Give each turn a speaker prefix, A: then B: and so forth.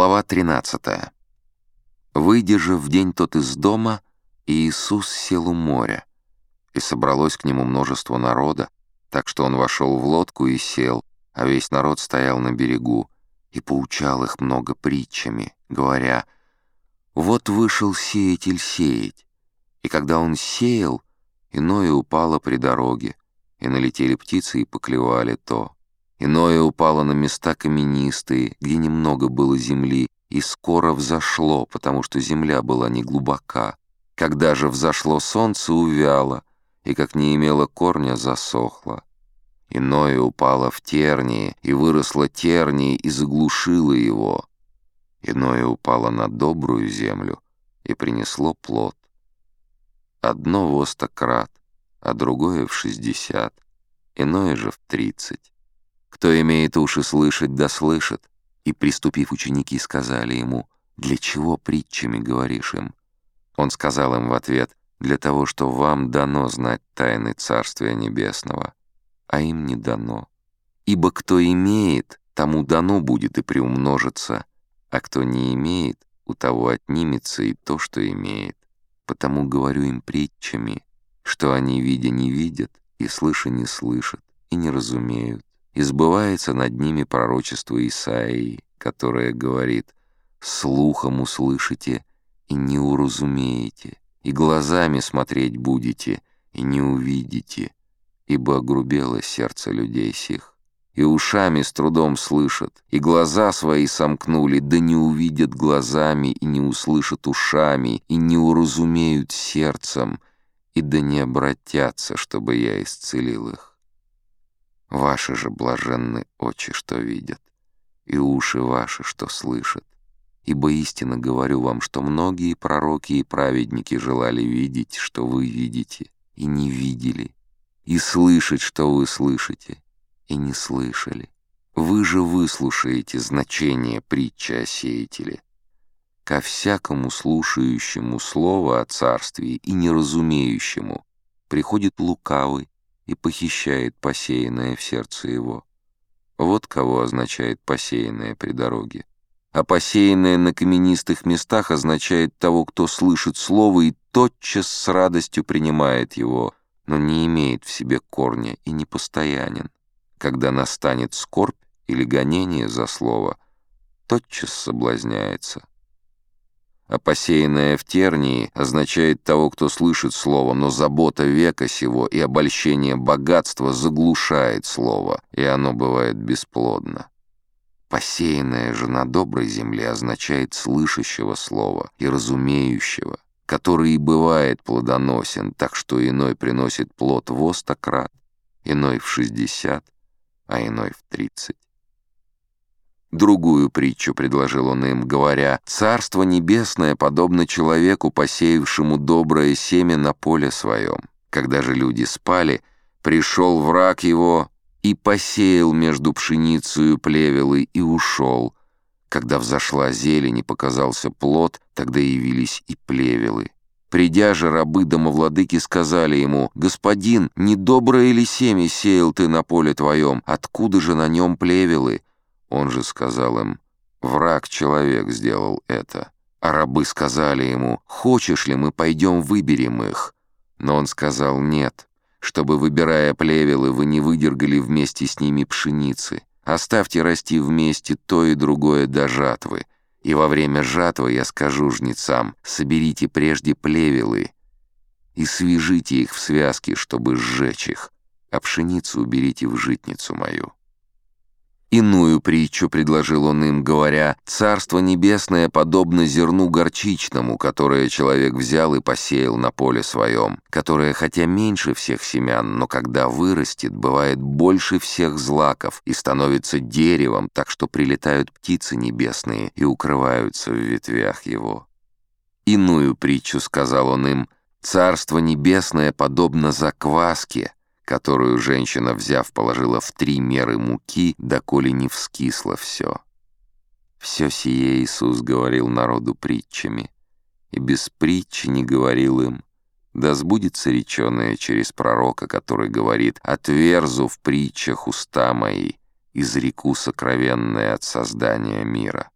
A: Глава 13. Выйдя же в день тот из дома, Иисус сел у моря, и собралось к нему множество народа, так что он вошел в лодку и сел, а весь народ стоял на берегу, и поучал их много притчами, говоря, «Вот вышел сеятель сеять, и когда он сеял, иное упало при дороге, и налетели птицы и поклевали то». Иное упало на места каменистые, где немного было земли, и скоро взошло, потому что земля была не глубока. Когда же взошло солнце, увяло, и, как не имело корня, засохло. Иное упало в тернии, и выросло тернии, и заглушило его. Иное упало на добрую землю, и принесло плод. Одно в остократ, а другое в шестьдесят, иное же в тридцать. Кто имеет уши слышать, да слышит. И, приступив, ученики сказали ему, «Для чего притчами говоришь им?» Он сказал им в ответ, «Для того, что вам дано знать тайны Царствия Небесного, а им не дано. Ибо кто имеет, тому дано будет и приумножится, а кто не имеет, у того отнимется и то, что имеет. Потому говорю им притчами, что они, видя, не видят, и слыша, не слышат, и не разумеют и сбывается над ними пророчество Исаии, которое говорит «Слухом услышите и не уразумеете, и глазами смотреть будете и не увидите, ибо огрубело сердце людей сих, и ушами с трудом слышат, и глаза свои сомкнули, да не увидят глазами и не услышат ушами, и не уразумеют сердцем, и да не обратятся, чтобы я исцелил их. Ваши же блаженны очи, что видят, и уши ваши, что слышат. Ибо истинно говорю вам, что многие пророки и праведники желали видеть, что вы видите, и не видели, и слышать, что вы слышите, и не слышали. Вы же выслушаете значение притчи о сеятеле. Ко всякому слушающему слово о царстве и неразумеющему приходит лукавый, и похищает посеянное в сердце его. Вот кого означает посеянное при дороге. А посеянное на каменистых местах означает того, кто слышит слово и тотчас с радостью принимает его, но не имеет в себе корня и не постоянен. Когда настанет скорбь или гонение за слово, тотчас соблазняется а посеянное в тернии означает того, кто слышит слово, но забота века сего и обольщение богатства заглушает слово, и оно бывает бесплодно. Посеянное же на доброй земле означает слышащего слова и разумеющего, который и бывает плодоносен, так что иной приносит плод в остократ, иной в шестьдесят, а иной в тридцать. Другую притчу предложил он им, говоря, «Царство небесное подобно человеку, посеявшему доброе семя на поле своем. Когда же люди спали, пришел враг его и посеял между пшеницей и плевелой и ушел. Когда взошла зелень и показался плод, тогда явились и плевелы. Придя же, рабы домовладыки сказали ему, «Господин, недоброе ли семя сеял ты на поле твоем? Откуда же на нем плевелы?» Он же сказал им, «Враг-человек сделал это». А рабы сказали ему, «Хочешь ли, мы пойдем выберем их?» Но он сказал, «Нет, чтобы, выбирая плевелы, вы не выдергали вместе с ними пшеницы. Оставьте расти вместе то и другое до жатвы. И во время жатвы я скажу жнецам, соберите прежде плевелы и свяжите их в связки, чтобы сжечь их, а пшеницу уберите в житницу мою». Иную притчу предложил он им, говоря, «Царство небесное подобно зерну горчичному, которое человек взял и посеял на поле своем, которое, хотя меньше всех семян, но когда вырастет, бывает больше всех злаков и становится деревом, так что прилетают птицы небесные и укрываются в ветвях его». Иную притчу сказал он им, «Царство небесное подобно закваске, которую женщина, взяв, положила в три меры муки, доколе не вскисло все. Все сие Иисус говорил народу притчами, и без притчи не говорил им, да сбудется реченое через пророка, который говорит «Отверзу в притчах уста мои, изреку сокровенное от создания мира».